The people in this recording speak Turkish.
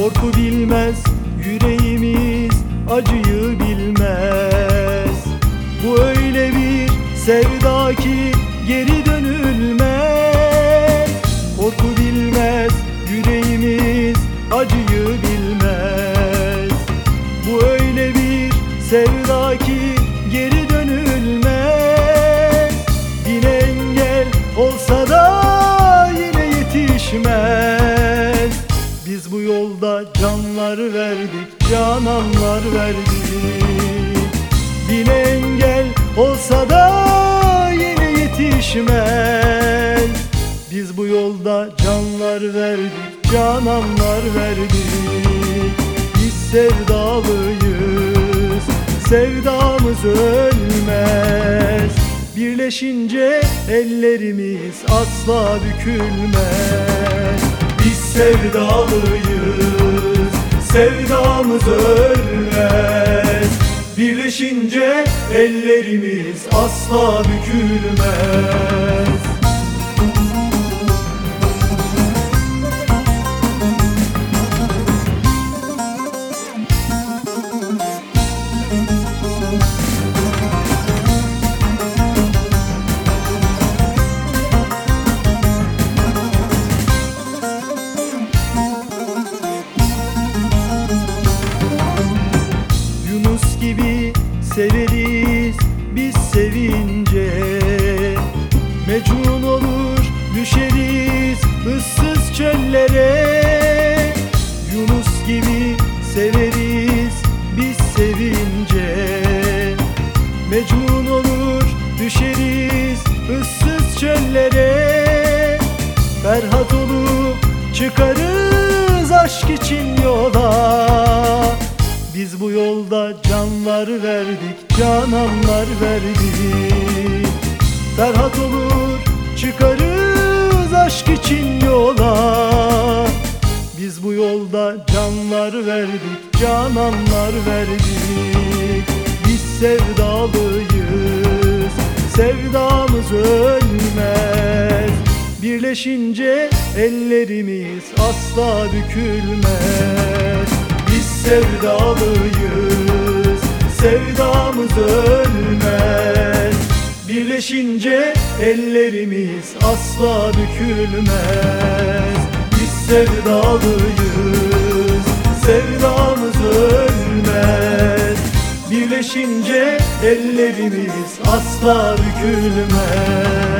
Korku bilmez yüreğimiz acıyı bilmez. Bu öyle bir sevda ki geri dönülmez. Korku bilmez yüreğimiz acıyı bilmez. Bu öyle bir sevda ki geri yolda canlar verdik, cananlar verdik. Bin engel olsa da yine yetişmez. Biz bu yolda canlar verdik, cananlar verdik. Biz sevdalıyız, sevdamız ölmez. Birleşince ellerimiz asla bükülmez sevdalıyız, sevdamız ölmez. Birleşince ellerimiz asla bükülmez severiz biz sevince. Mecnun olur düşeriz ıssız çöllere. Yunus gibi severiz biz sevince. Mecnun olur düşeriz ıssız çöllere. Ferhat olup çıkarız aşk için yola Biz bu yolda canlar verdik, cananlar verdik Ferhat olur çıkarız aşk için yola. Biz bu yolda canlar verdik, cananlar verdik Biz sevdalıyız, sevdamız ölmez. Birleşince ellerimiz asla bükülmez sevdalıyız, sevdamız ölmez. Birleşince ellerimiz asla bükülmez. Biz sevdalıyız, sevdamız ölmez. Birleşince ellerimiz asla bükülmez